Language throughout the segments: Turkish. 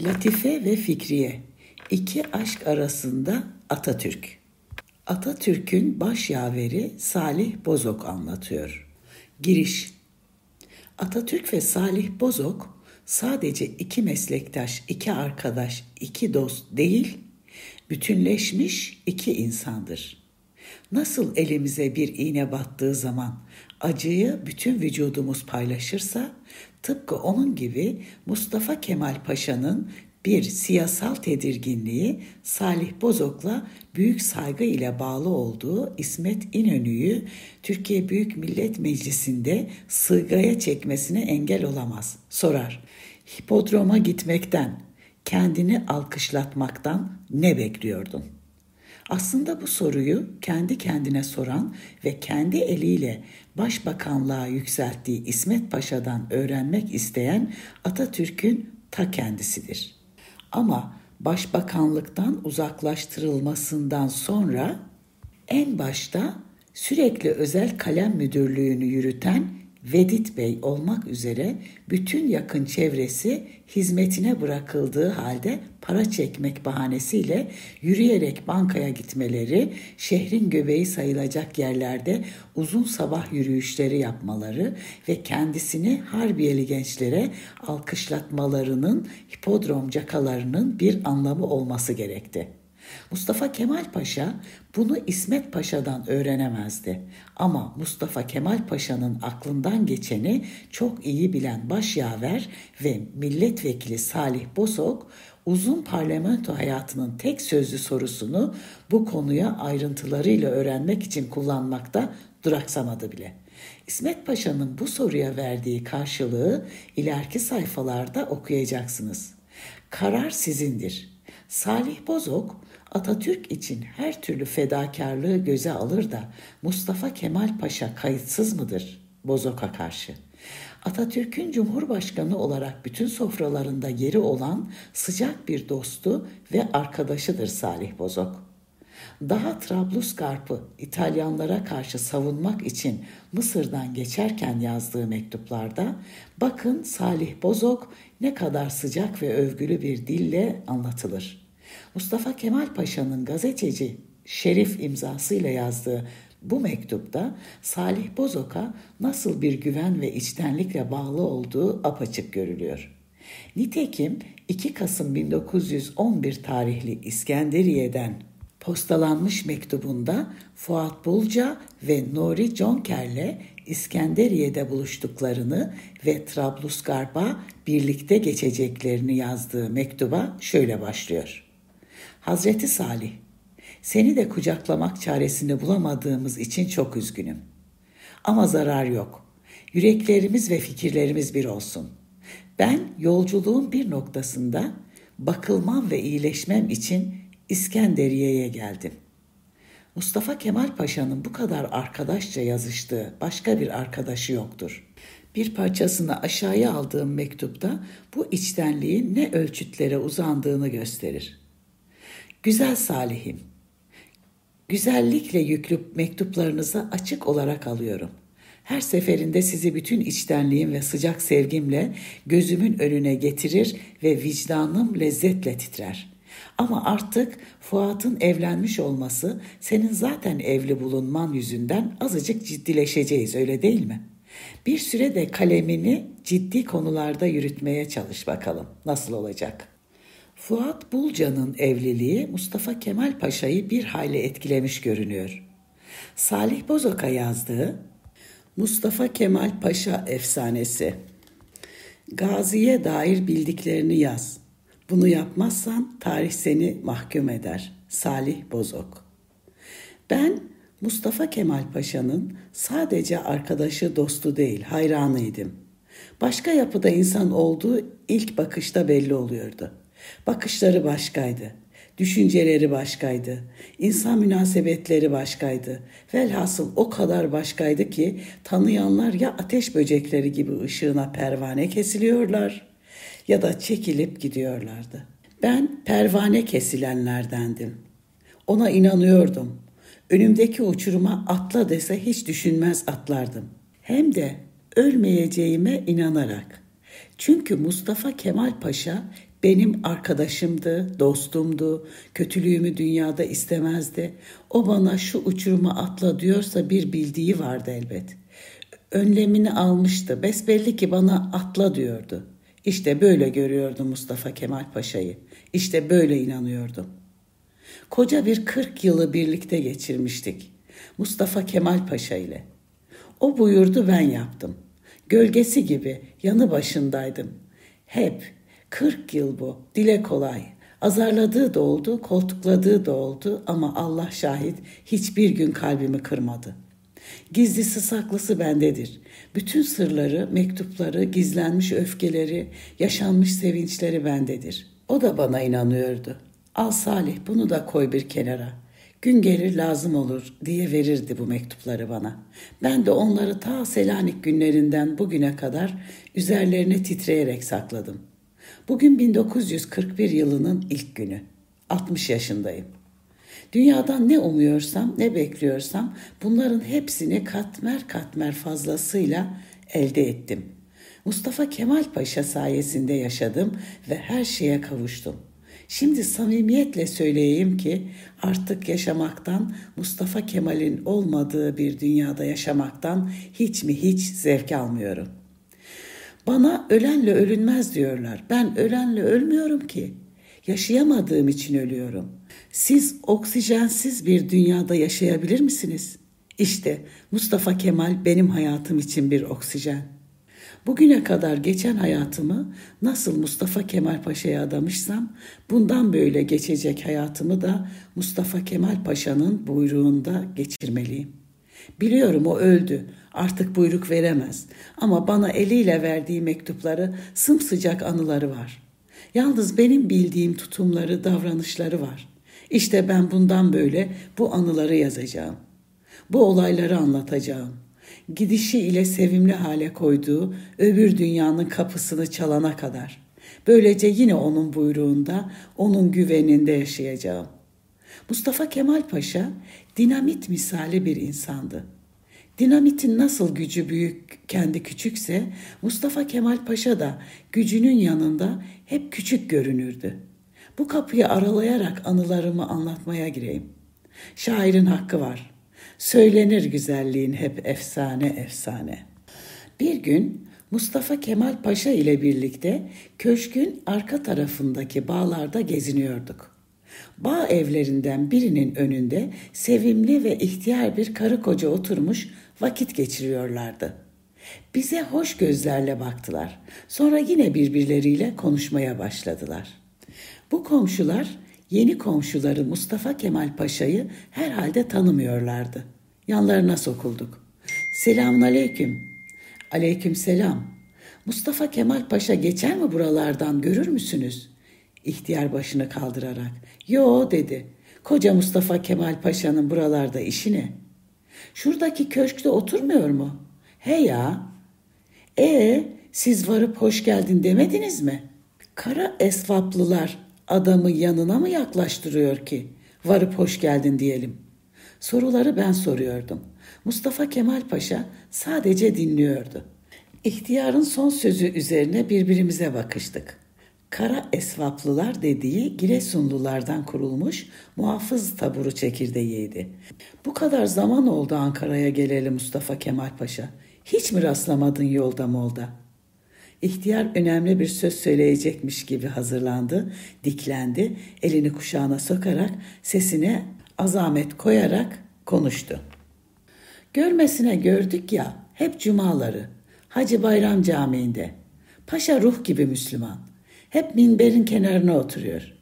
Latife ve Fikriye İki aşk arasında Atatürk Atatürk'ün baş yaveri Salih Bozok anlatıyor. Giriş Atatürk ve Salih Bozok sadece iki meslektaş, iki arkadaş, iki dost değil, bütünleşmiş iki insandır. Nasıl elimize bir iğne battığı zaman acıyı bütün vücudumuz paylaşırsa, tıpkı onun gibi Mustafa Kemal Paşa'nın bir siyasal tedirginliği Salih Bozok'la büyük saygı ile bağlı olduğu İsmet İnönü'yü Türkiye Büyük Millet Meclisi'nde sığgaya çekmesine engel olamaz. Sorar, hipodroma gitmekten, kendini alkışlatmaktan ne bekliyordun? Aslında bu soruyu kendi kendine soran ve kendi eliyle başbakanlığa yükselttiği İsmet Paşa'dan öğrenmek isteyen Atatürk'ün ta kendisidir. Ama başbakanlıktan uzaklaştırılmasından sonra en başta sürekli özel kalem müdürlüğünü yürüten Vedit Bey olmak üzere bütün yakın çevresi hizmetine bırakıldığı halde para çekmek bahanesiyle yürüyerek bankaya gitmeleri, şehrin göbeği sayılacak yerlerde uzun sabah yürüyüşleri yapmaları ve kendisini Harbiyeli gençlere alkışlatmalarının hipodrom cakalarının bir anlamı olması gerekti. Mustafa Kemal Paşa bunu İsmet Paşa'dan öğrenemezdi. Ama Mustafa Kemal Paşa'nın aklından geçeni çok iyi bilen başyaver ve milletvekili Salih Bozok uzun parlamento hayatının tek sözlü sorusunu bu konuya ayrıntılarıyla öğrenmek için kullanmakta duraksamadı bile. İsmet Paşa'nın bu soruya verdiği karşılığı ileriki sayfalarda okuyacaksınız. Karar sizindir. Salih Bozok Atatürk için her türlü fedakarlığı göze alır da Mustafa Kemal Paşa kayıtsız mıdır Bozok'a karşı? Atatürk'ün Cumhurbaşkanı olarak bütün sofralarında yeri olan sıcak bir dostu ve arkadaşıdır Salih Bozok. Daha Trablusgarp'ı İtalyanlara karşı savunmak için Mısır'dan geçerken yazdığı mektuplarda bakın Salih Bozok ne kadar sıcak ve övgülü bir dille anlatılır.'' Mustafa Kemal Paşa'nın gazeteci Şerif imzasıyla yazdığı bu mektupta Salih Bozok'a nasıl bir güven ve içtenlikle bağlı olduğu apaçık görülüyor. Nitekim 2 Kasım 1911 tarihli İskenderiye'den postalanmış mektubunda Fuat Bulca ve Nuri Conker'le İskenderiye'de buluştuklarını ve Trablusgarp'a birlikte geçeceklerini yazdığı mektuba şöyle başlıyor. Hazreti Salih, seni de kucaklamak çaresini bulamadığımız için çok üzgünüm. Ama zarar yok. Yüreklerimiz ve fikirlerimiz bir olsun. Ben yolculuğun bir noktasında bakılmam ve iyileşmem için İskenderiye'ye geldim. Mustafa Kemal Paşa'nın bu kadar arkadaşça yazıştığı başka bir arkadaşı yoktur. Bir parçasını aşağıya aldığım mektupta bu içtenliğin ne ölçütlere uzandığını gösterir. Güzel Salih'im, güzellikle yüklü mektuplarınızı açık olarak alıyorum. Her seferinde sizi bütün içtenliğim ve sıcak sevgimle gözümün önüne getirir ve vicdanım lezzetle titrer. Ama artık Fuat'ın evlenmiş olması senin zaten evli bulunman yüzünden azıcık ciddileşeceğiz öyle değil mi? Bir süre de kalemini ciddi konularda yürütmeye çalış bakalım. Nasıl olacak?'' Fuat Bulca'nın evliliği Mustafa Kemal Paşa'yı bir hayli etkilemiş görünüyor. Salih Bozok'a yazdığı Mustafa Kemal Paşa efsanesi. Gazi'ye dair bildiklerini yaz. Bunu yapmazsan tarih seni mahkum eder. Salih Bozok. Ben Mustafa Kemal Paşa'nın sadece arkadaşı dostu değil hayranıydım. Başka yapıda insan olduğu ilk bakışta belli oluyordu. Bakışları başkaydı. Düşünceleri başkaydı. İnsan münasebetleri başkaydı. Velhasıl o kadar başkaydı ki tanıyanlar ya ateş böcekleri gibi ışığına pervane kesiliyorlar ya da çekilip gidiyorlardı. Ben pervane kesilenlerdendim. Ona inanıyordum. Önümdeki uçuruma atla dese hiç düşünmez atlardım. Hem de ölmeyeceğime inanarak. Çünkü Mustafa Kemal Paşa Benim arkadaşımdı, dostumdu, kötülüğümü dünyada istemezdi. O bana şu uçuruma atla diyorsa bir bildiği vardı elbet. Önlemini almıştı, besbelli ki bana atla diyordu. İşte böyle görüyordum Mustafa Kemal Paşa'yı. İşte böyle inanıyordum. Koca bir kırk yılı birlikte geçirmiştik. Mustafa Kemal Paşa ile. O buyurdu ben yaptım. Gölgesi gibi yanı başındaydım. Hep kırk yıl bu. Dile kolay. Azarladığı da oldu, koltukladığı da oldu ama Allah şahit hiçbir gün kalbimi kırmadı. Gizlisi saklısı bendedir. Bütün sırları, mektupları, gizlenmiş öfkeleri, yaşanmış sevinçleri bendedir. O da bana inanıyordu. Al Salih bunu da koy bir kenara. Gün gelir lazım olur diye verirdi bu mektupları bana. Ben de onları ta Selanik günlerinden bugüne kadar üzerlerine titreyerek sakladım. Bugün 1941 yılının ilk günü. 60 yaşındayım. Dünyadan ne umuyorsam, ne bekliyorsam bunların hepsini katmer katmer fazlasıyla elde ettim. Mustafa Kemal Paşa sayesinde yaşadım ve her şeye kavuştum. Şimdi samimiyetle söyleyeyim ki artık yaşamaktan, Mustafa Kemal'in olmadığı bir dünyada yaşamaktan hiç mi hiç zevk almıyorum. Bana ölenle ölünmez diyorlar. Ben ölenle ölmüyorum ki. Yaşayamadığım için ölüyorum. Siz oksijensiz bir dünyada yaşayabilir misiniz? İşte Mustafa Kemal benim hayatım için bir oksijen. Bugüne kadar geçen hayatımı nasıl Mustafa Kemal Paşa'ya adamışsam bundan böyle geçecek hayatımı da Mustafa Kemal Paşa'nın buyruğunda geçirmeliyim. Biliyorum o öldü. Artık buyruk veremez. Ama bana eliyle verdiği mektupları sımsıcak anıları var. Yalnız benim bildiğim tutumları, davranışları var. İşte ben bundan böyle bu anıları yazacağım. Bu olayları anlatacağım gidişi ile sevimli hale koyduğu öbür dünyanın kapısını çalana kadar. Böylece yine onun buyruğunda, onun güveninde yaşayacağım. Mustafa Kemal Paşa dinamit misali bir insandı. Dinamitin nasıl gücü büyük, kendi küçükse Mustafa Kemal Paşa da gücünün yanında hep küçük görünürdü. Bu kapıyı aralayarak anılarımı anlatmaya gireyim. Şairin hakkı var. Söylenir güzelliğin hep efsane efsane. Bir gün Mustafa Kemal Paşa ile birlikte köşkün arka tarafındaki bağlarda geziniyorduk. Bağ evlerinden birinin önünde sevimli ve ihtiyar bir karı koca oturmuş vakit geçiriyorlardı. Bize hoş gözlerle baktılar. Sonra yine birbirleriyle konuşmaya başladılar. Bu komşular Yeni komşuları Mustafa Kemal Paşa'yı herhalde tanımıyorlardı. Yanlarına sokulduk. Selamun aleyküm. Aleyküm selam. Mustafa Kemal Paşa geçer mi buralardan görür müsünüz? İhtiyar başını kaldırarak. Yo dedi. Koca Mustafa Kemal Paşa'nın buralarda işi ne? Şuradaki köşkte oturmuyor mu? He ya. E siz varıp hoş geldin demediniz mi? Kara esvaplılar adamı yanına mı yaklaştırıyor ki? Varıp hoş geldin diyelim. Soruları ben soruyordum. Mustafa Kemal Paşa sadece dinliyordu. İhtiyarın son sözü üzerine birbirimize bakıştık. Kara esvaplılar dediği Giresunlulardan kurulmuş muhafız taburu çekirdeğiydi. Bu kadar zaman oldu Ankara'ya geleli Mustafa Kemal Paşa. Hiç mi rastlamadın yolda molda?'' İhtiyar önemli bir söz söyleyecekmiş gibi hazırlandı, diklendi, elini kuşağına sokarak sesine azamet koyarak konuştu. Görmesine gördük ya hep cumaları Hacı Bayram Camii'nde. Paşa ruh gibi Müslüman. Hep minberin kenarına oturuyor.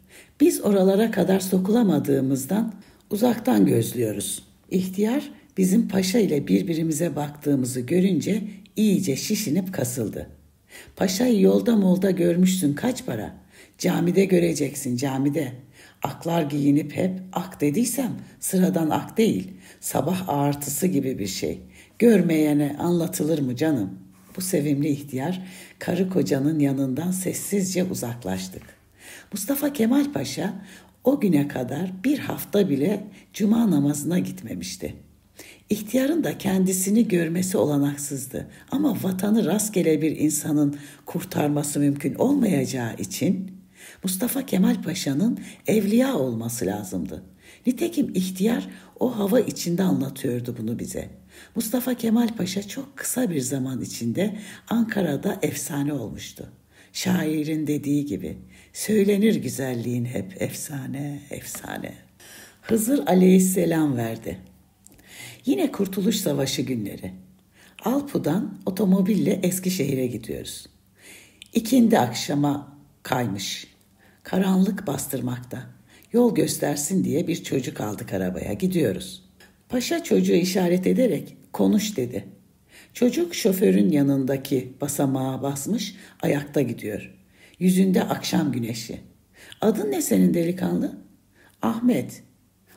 Biz oralara kadar sokulamadığımızdan uzaktan gözlüyoruz. İhtiyar bizim paşa ile birbirimize baktığımızı görünce iyice şişinip kasıldı. Paşayı yolda molda görmüşsün kaç para? Camide göreceksin camide. Aklar giyinip hep ak dediysem sıradan ak değil. Sabah ağartısı gibi bir şey. Görmeyene anlatılır mı canım? Bu sevimli ihtiyar karı kocanın yanından sessizce uzaklaştık. Mustafa Kemal Paşa o güne kadar bir hafta bile cuma namazına gitmemişti. İhtiyarın da kendisini görmesi olanaksızdı ama vatanı rastgele bir insanın kurtarması mümkün olmayacağı için Mustafa Kemal Paşa'nın evliya olması lazımdı. Nitekim ihtiyar o hava içinde anlatıyordu bunu bize. Mustafa Kemal Paşa çok kısa bir zaman içinde Ankara'da efsane olmuştu. Şairin dediği gibi söylenir güzelliğin hep efsane, efsane. Hızır aleyhisselam verdi. Yine Kurtuluş Savaşı günleri. Alpu'dan otomobille Eskişehir'e gidiyoruz. İkindi akşama kaymış. Karanlık bastırmakta. Yol göstersin diye bir çocuk aldık arabaya. Gidiyoruz. Paşa çocuğu işaret ederek konuş dedi. Çocuk şoförün yanındaki basamağa basmış, ayakta gidiyor. Yüzünde akşam güneşi. Adın ne senin delikanlı? Ahmet.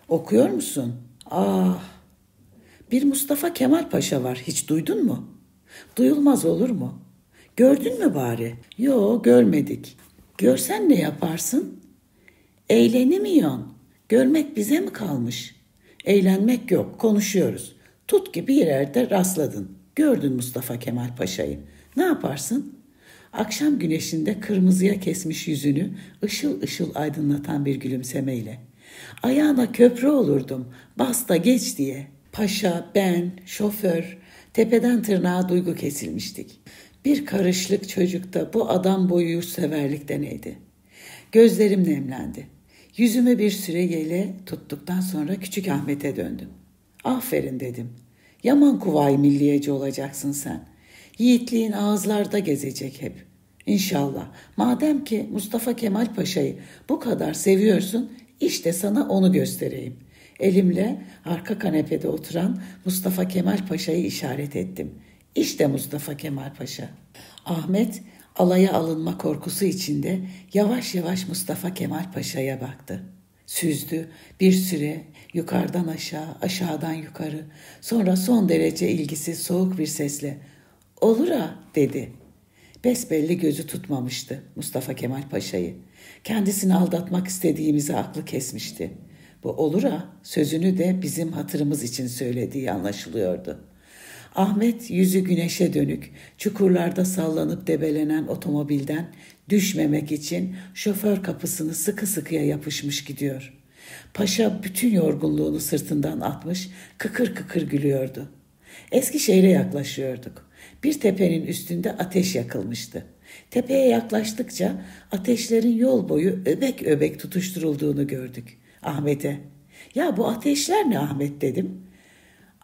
Okuyor musun? Ah. Bir Mustafa Kemal Paşa var. Hiç duydun mu? Duyulmaz olur mu? Gördün mü bari? Yo görmedik. Görsen ne yaparsın? Eğlenemiyorsun. Görmek bize mi kalmış? Eğlenmek yok, konuşuyoruz. Tut ki bir yerde rastladın. Gördün Mustafa Kemal Paşa'yı. Ne yaparsın? Akşam güneşinde kırmızıya kesmiş yüzünü ışıl ışıl aydınlatan bir gülümsemeyle. Ayağına köprü olurdum, bas da geç diye. Paşa, ben, şoför, tepeden tırnağa duygu kesilmiştik. Bir karışlık çocukta bu adam boyu severlikte neydi? Gözlerim nemlendi. Yüzümü bir süre yele tuttuktan sonra küçük Ahmet'e döndüm. Aferin dedim. Yaman kuvay milliyeci olacaksın sen. Yiğitliğin ağızlarda gezecek hep. İnşallah. Madem ki Mustafa Kemal Paşa'yı bu kadar seviyorsun, işte sana onu göstereyim. Elimle arka kanepede oturan Mustafa Kemal Paşa'yı işaret ettim. İşte Mustafa Kemal Paşa. Ahmet alaya alınma korkusu içinde yavaş yavaş Mustafa Kemal Paşa'ya baktı. Süzdü bir süre yukarıdan aşağı, aşağıdan yukarı. Sonra son derece ilgisiz soğuk bir sesle "Olur ha." dedi. Besbelli gözü tutmamıştı Mustafa Kemal Paşa'yı. Kendisini aldatmak istediğimizi aklı kesmişti. Bu olur ha sözünü de bizim hatırımız için söylediği anlaşılıyordu. Ahmet yüzü güneşe dönük, çukurlarda sallanıp debelenen otomobilden düşmemek için şoför kapısını sıkı sıkıya yapışmış gidiyor. Paşa bütün yorgunluğunu sırtından atmış, kıkır kıkır gülüyordu. Eskişehir'e yaklaşıyorduk. Bir tepenin üstünde ateş yakılmıştı. Tepeye yaklaştıkça ateşlerin yol boyu öbek öbek tutuşturulduğunu gördük. Ahmet'e, ya bu ateşler ne Ahmet dedim.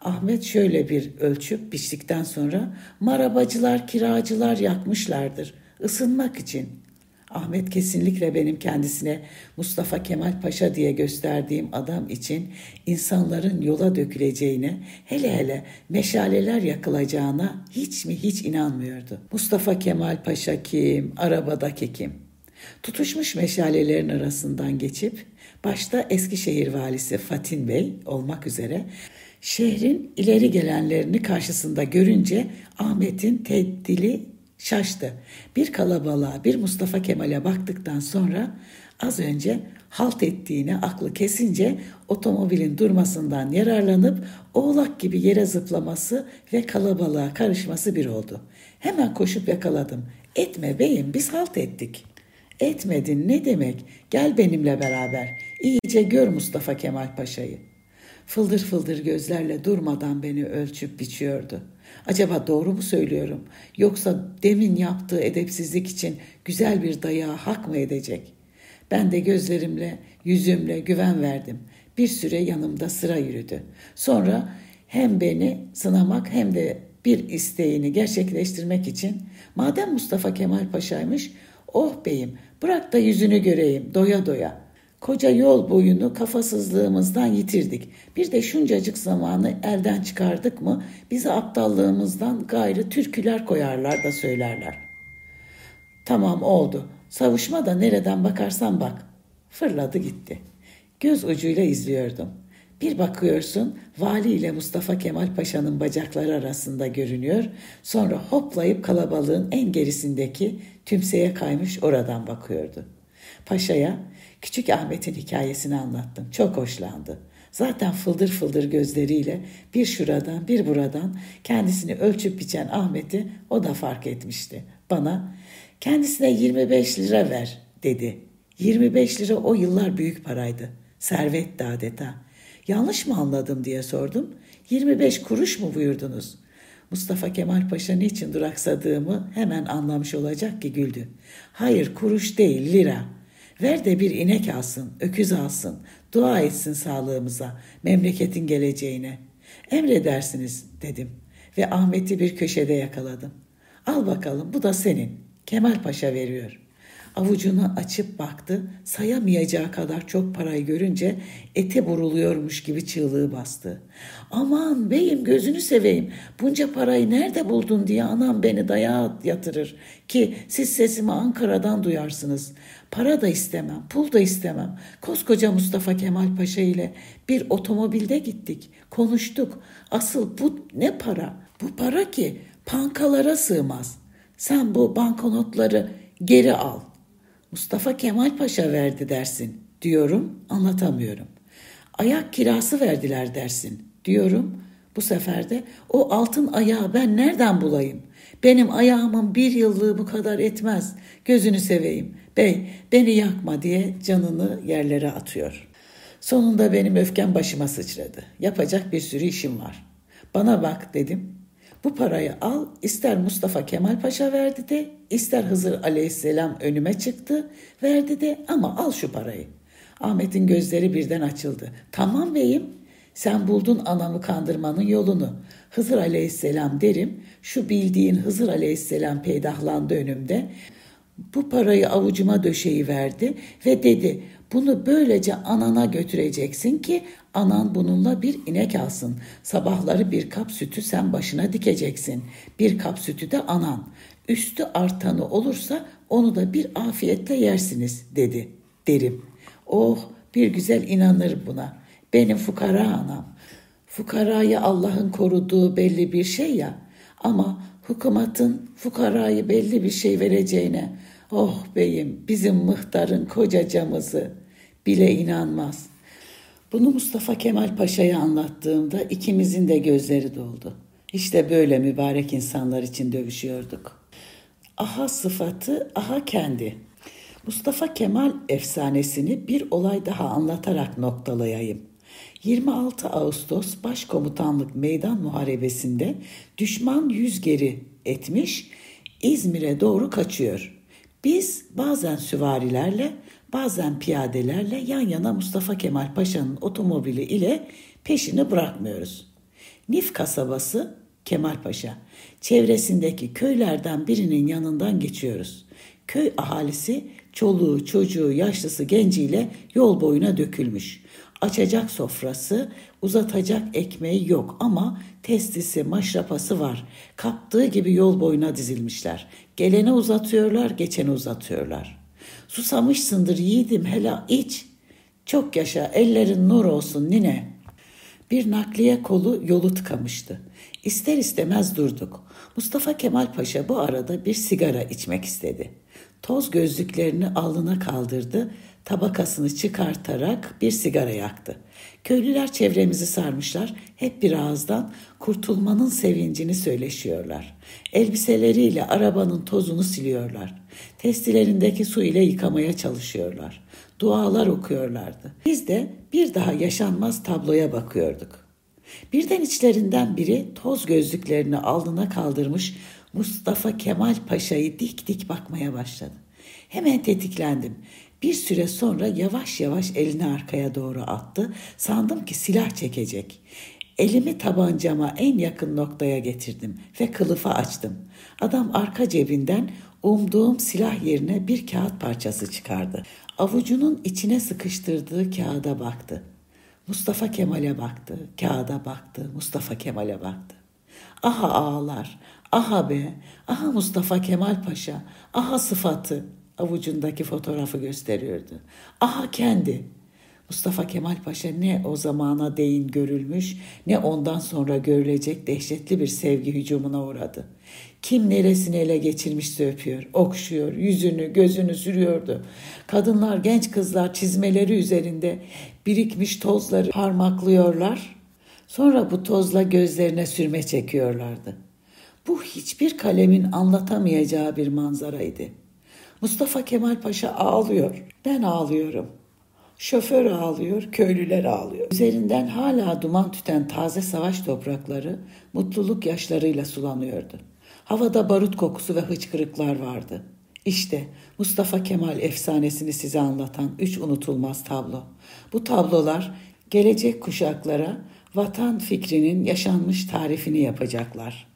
Ahmet şöyle bir ölçüp biçtikten sonra marabacılar, kiracılar yakmışlardır ısınmak için. Ahmet kesinlikle benim kendisine Mustafa Kemal Paşa diye gösterdiğim adam için insanların yola döküleceğine, hele hele meşaleler yakılacağına hiç mi hiç inanmıyordu. Mustafa Kemal Paşa kim, arabadaki kim? Tutuşmuş meşalelerin arasından geçip başta Eskişehir valisi Fatin Bey olmak üzere Şehrin ileri gelenlerini karşısında görünce Ahmet'in teddili şaştı. Bir kalabalığa, bir Mustafa Kemal'e baktıktan sonra az önce halt ettiğini aklı kesince otomobilin durmasından yararlanıp oğlak gibi yere zıplaması ve kalabalığa karışması bir oldu. Hemen koşup yakaladım. Etme beyim biz halt ettik. Etmedin ne demek? Gel benimle beraber. İyice gör Mustafa Kemal Paşa'yı.'' Fıldır fıldır gözlerle durmadan beni ölçüp biçiyordu. Acaba doğru mu söylüyorum? Yoksa demin yaptığı edepsizlik için güzel bir dayağı hak mı edecek? Ben de gözlerimle, yüzümle güven verdim. Bir süre yanımda sıra yürüdü. Sonra hem beni sınamak hem de bir isteğini gerçekleştirmek için madem Mustafa Kemal Paşa'ymış, oh beyim bırak da yüzünü göreyim doya doya.'' Koca yol boyunu kafasızlığımızdan yitirdik. Bir de şuncacık zamanı elden çıkardık mı bizi aptallığımızdan gayrı türküler koyarlar da söylerler. Tamam oldu. Savuşma da nereden bakarsan bak. Fırladı gitti. Göz ucuyla izliyordum. Bir bakıyorsun vali ile Mustafa Kemal Paşa'nın bacakları arasında görünüyor. Sonra hoplayıp kalabalığın en gerisindeki tümseye kaymış oradan bakıyordu. Paşa'ya Küçük Ahmet'in hikayesini anlattım. Çok hoşlandı. Zaten fıldır fıldır gözleriyle bir şuradan bir buradan kendisini ölçüp biçen Ahmet'i o da fark etmişti. Bana kendisine 25 lira ver dedi. 25 lira o yıllar büyük paraydı. Servetti adeta. Yanlış mı anladım diye sordum. 25 kuruş mu buyurdunuz? Mustafa Kemal Paşa niçin duraksadığımı hemen anlamış olacak ki güldü. Hayır kuruş değil lira. Ver de bir inek alsın, öküz alsın, dua etsin sağlığımıza, memleketin geleceğine. Emredersiniz dedim ve Ahmet'i bir köşede yakaladım. Al bakalım bu da senin. Kemal Paşa veriyor. Avucunu açıp baktı. Sayamayacağı kadar çok parayı görünce ete vuruluyormuş gibi çığlığı bastı. Aman beyim gözünü seveyim. Bunca parayı nerede buldun diye anam beni dayağa yatırır. Ki siz sesimi Ankara'dan duyarsınız. Para da istemem, pul da istemem. Koskoca Mustafa Kemal Paşa ile bir otomobilde gittik. Konuştuk. Asıl bu ne para? Bu para ki pankalara sığmaz. Sen bu banknotları geri al. Mustafa Kemal Paşa verdi dersin diyorum anlatamıyorum. Ayak kirası verdiler dersin diyorum. Bu sefer de o altın ayağı ben nereden bulayım? Benim ayağımın bir yıllığı bu kadar etmez. Gözünü seveyim. Bey beni yakma diye canını yerlere atıyor. Sonunda benim öfkem başıma sıçradı. Yapacak bir sürü işim var. Bana bak dedim. Bu parayı al ister Mustafa Kemal Paşa verdi de ister Hızır Aleyhisselam önüme çıktı verdi de ama al şu parayı. Ahmet'in gözleri birden açıldı. Tamam beyim sen buldun anamı kandırmanın yolunu. Hızır Aleyhisselam derim şu bildiğin Hızır Aleyhisselam peydahlandı önümde. Bu parayı avucuma döşeyi verdi ve dedi bunu böylece anana götüreceksin ki anan bununla bir inek alsın. Sabahları bir kap sütü sen başına dikeceksin. Bir kap sütü de anan. Üstü artanı olursa onu da bir afiyetle yersiniz dedi derim. Oh bir güzel inanır buna. Benim fukara anam. Fukarayı Allah'ın koruduğu belli bir şey ya. Ama hükümetin fukarayı belli bir şey vereceğine oh beyim bizim mıhtarın kocacamızı bile inanmaz. Bunu Mustafa Kemal Paşa'ya anlattığımda ikimizin de gözleri doldu. İşte böyle mübarek insanlar için dövüşüyorduk. Aha sıfatı, aha kendi. Mustafa Kemal efsanesini bir olay daha anlatarak noktalayayım. 26 Ağustos Başkomutanlık Meydan Muharebesi'nde düşman yüz geri etmiş, İzmir'e doğru kaçıyor. Biz bazen süvarilerle, bazen piyadelerle yan yana Mustafa Kemal Paşa'nın otomobili ile peşini bırakmıyoruz. Nif kasabası Kemal Paşa. Çevresindeki köylerden birinin yanından geçiyoruz. Köy ahalisi çoluğu, çocuğu, yaşlısı, genciyle yol boyuna dökülmüş. Açacak sofrası, uzatacak ekmeği yok ama testisi, maşrapası var. Kaptığı gibi yol boyuna dizilmişler. Gelene uzatıyorlar, geçene uzatıyorlar. Susamışsındır yiğidim hela iç. Çok yaşa ellerin nur olsun nine. Bir nakliye kolu yolu tıkamıştı. İster istemez durduk. Mustafa Kemal Paşa bu arada bir sigara içmek istedi. Toz gözlüklerini alnına kaldırdı, tabakasını çıkartarak bir sigara yaktı. Köylüler çevremizi sarmışlar, hep bir ağızdan kurtulmanın sevincini söyleşiyorlar. Elbiseleriyle arabanın tozunu siliyorlar. Testilerindeki su ile yıkamaya çalışıyorlar. Dualar okuyorlardı. Biz de bir daha yaşanmaz tabloya bakıyorduk. Birden içlerinden biri toz gözlüklerini alnına kaldırmış Mustafa Kemal Paşa'yı dik dik bakmaya başladı. Hemen tetiklendim. Bir süre sonra yavaş yavaş elini arkaya doğru attı. Sandım ki silah çekecek. Elimi tabancama en yakın noktaya getirdim ve kılıfı açtım. Adam arka cebinden umduğum silah yerine bir kağıt parçası çıkardı. Avucunun içine sıkıştırdığı kağıda baktı. Mustafa Kemal'e baktı, kağıda baktı, Mustafa Kemal'e baktı. Aha ağlar, aha be, aha Mustafa Kemal Paşa, aha sıfatı avucundaki fotoğrafı gösteriyordu. Aha kendi. Mustafa Kemal Paşa ne o zamana değin görülmüş ne ondan sonra görülecek dehşetli bir sevgi hücumuna uğradı. Kim neresini ele geçirmişse öpüyor, okşuyor, yüzünü, gözünü sürüyordu. Kadınlar, genç kızlar çizmeleri üzerinde birikmiş tozları parmaklıyorlar. Sonra bu tozla gözlerine sürme çekiyorlardı. Bu hiçbir kalemin anlatamayacağı bir manzaraydı. Mustafa Kemal Paşa ağlıyor. Ben ağlıyorum. Şoför ağlıyor, köylüler ağlıyor. Üzerinden hala duman tüten taze savaş toprakları mutluluk yaşlarıyla sulanıyordu. Havada barut kokusu ve hıçkırıklar vardı. İşte Mustafa Kemal efsanesini size anlatan üç unutulmaz tablo. Bu tablolar gelecek kuşaklara vatan fikrinin yaşanmış tarifini yapacaklar.''